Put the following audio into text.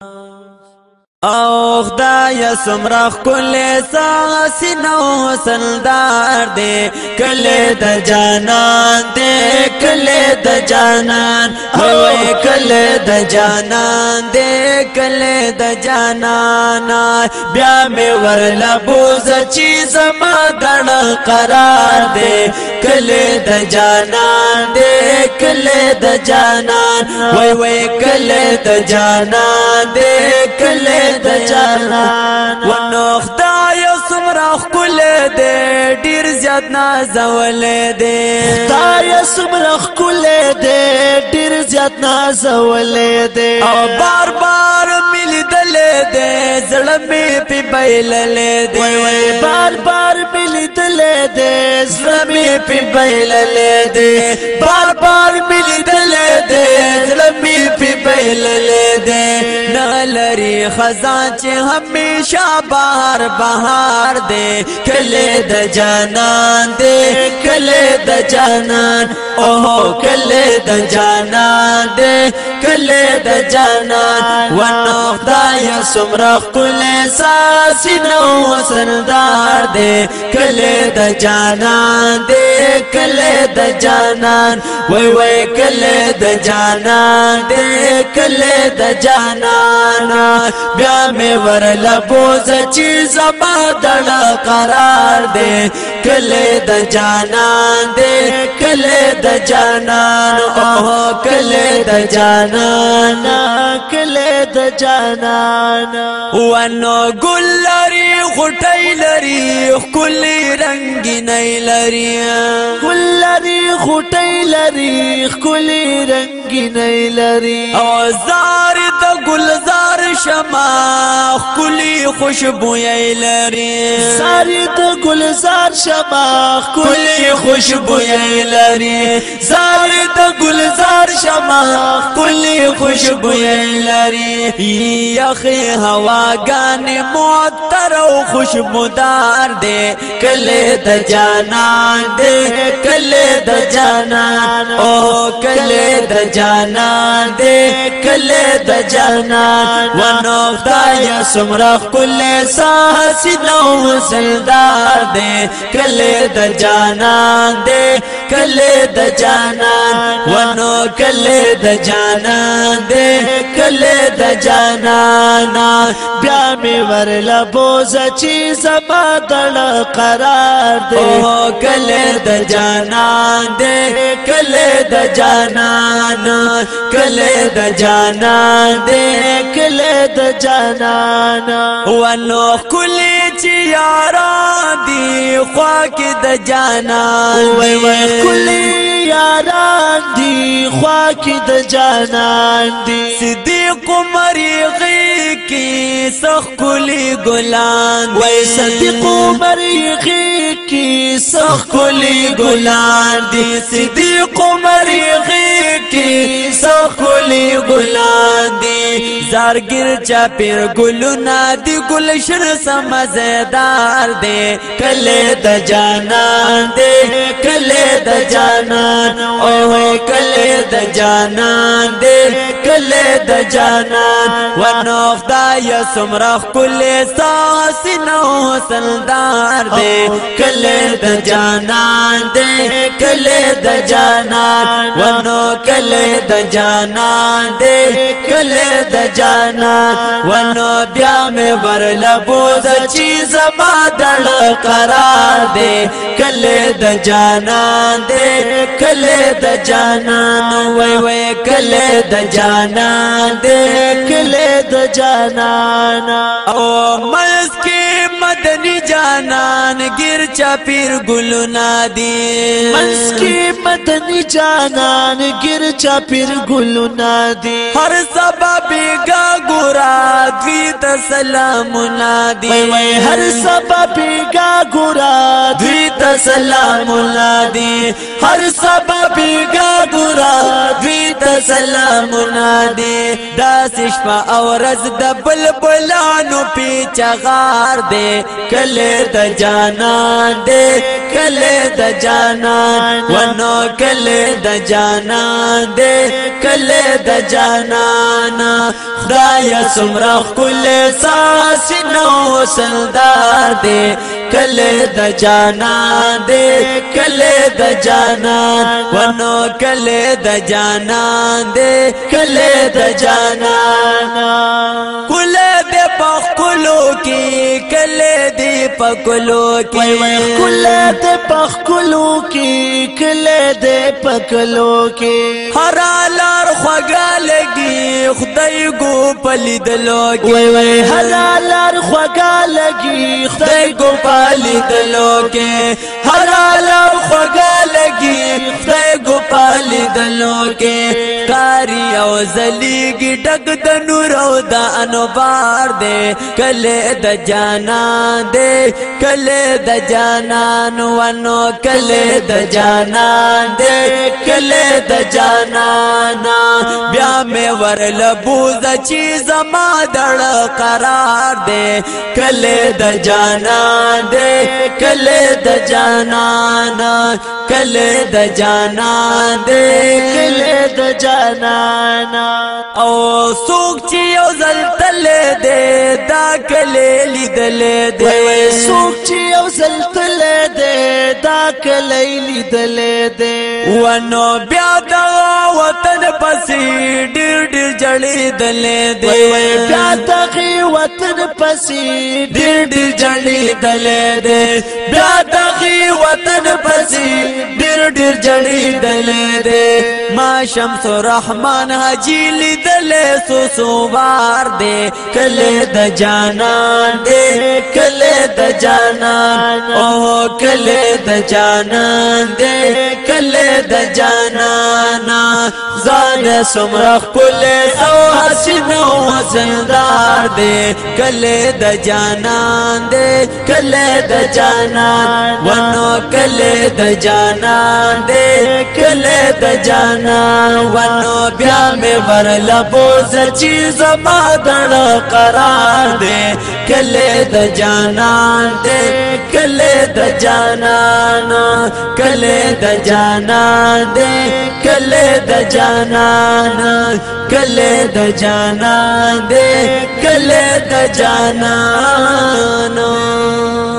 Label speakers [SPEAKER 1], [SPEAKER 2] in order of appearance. [SPEAKER 1] love او خدای سمرا کل ساسین او سندار دے کل د جانان دے کل د جانان او کل د جانان دے کل د جانان بیا می ورلا بوز چیز ما غن قرار دے کل د جانان دے کل د جانان وای وای کل د جانان دے کل د جانان ونو خدای سمرا خپل دې ډیر زیات نازول دې خدای سمرا خپل دې ډیر زیات نازول دې او بار بار مل دل دې دې وای بار بار مل دل دې دې بار بار مل دل دې لري خزان چې همیشه بهار بهار دی کله د جانان دی کله د جانان اوه کله د جانان دی کله د جنت ونو خدای سمرخ کله ساسی نو سردار دې کله د جانان دې کله د جانان وای وای کله د جانان دې کله د جانان بیا مې ورل بوز چې زما دړه قرار دې کله د جانان دې کله د جانان او کله د جانان کله د جانان ونو ګل لري غټي لري خل رنگینې لري ګل لري غټي لري خل رنگینې لري او زار د ګلزار شما کلی خوشبو لري زاری د گلزار شما کلی خوشبو لري زاری د گلزار شما کلی خوشبو لري یخي هوا غان معطر او خوشبودار دي کله د جانان دي کله د جانان او کله د جانان دي کله د جانان نو تاری کل ساسی ساہ سلدار دے کلے در جانا دے کله د جانا ونو کله د جانا دې کله د جانا نا بیا می ورل بوز چی زما دل قرار دې او کله د جانا دې کله د جانا نا کله د جانا دې کله د جانا نا ونو کله چې یارا دی خوا کې د جانا وای وای کلی یاران دی خوا کې د جانا دی صدیق مرغ کې سخکلی ګلان وای صدیق عمر یې کې سخکلی ګلان دی صدیق عمر یې کې سخکلی ګلان دی زارګر چا پیر ګلونا دی ګلشن سم زیدار دی کله د جانان دی کله د جانان او کله د جانان دې کله د جانان ونو خدای سمرخ کله ساسن حسندار دې کله د جانان دې کله د جانان ونو کله د جانان دې کله د جانان ونو بیا مې ورلا بوز چی زما دل قرار دې کله د جانان جانان دې کله د جانان وای وای کله د جانان دې کله د جانان او مسکی مدنی جانان ګر چا پیر ګلونا دی مسکی مدنی جانان ګر چا پیر ګلونا دی هر سبب ګا ګورا دوی ته سلامونه دی وای هر سبا پیګا ګورا دوی ته سلامونه دی هر سبا پیګا ګورا دوی ته سلامونه دی داس شپه او ورځ د بلبلانو پیچغار دی کله د جانان دی کله د جانا ونو کله د جانا دې کله د جانا خدای سمره کله ساس نو سلدار دې کله د جانا دې کله د جانا ونو کله د جانا دې کله د جانا پکلو کې وای کله دې پخکلو کې کله دې پکلو کې هر لار خوګه لګي خدای ګو پلیدلو کې وای وای هر لار خوګه لګي خدای ګو پلیدلو کې حلال او خوږه لګي خدای ګو پالي دلو کې کاری او زلیږي ډک د نور او د انوار دې کله د جانا دې کله د جانان ونو کله د جانان دې کله د جانانا بیا مې ورل بوز چې زما دړ قرار دې کله د جانا دې کله د جانا جانانا کل د جانا دے کل د جانانا او سوک چی یو زل تل دے دا کل لیدل دے سوک چی یو زل تل دے دا کل لیدل دے ونو بیا دا وطن پسی ډیر ډیر جړېدل دی وای بیا دغه وطن پسې ډیر ډیر جړېدل دی بیا دغه وطن پسې ډیر ډیر جړېدل دی ما شمس الرحمن حاجی لیدل سو سوار دی کله د جانان دی کله د جانان او کله د جانان دی د جانانا ځان سمرخ پل او حسینو زندار دے کله د جانان دے کله د جانان ونو کله د جانان دے کله د جانان ونو بیا می ورل بوز چی زما دړه قرار دے کله د جانان دے کله د جانان کله د جانا دې کله د جانا کله د جانا دې کله د جانا نو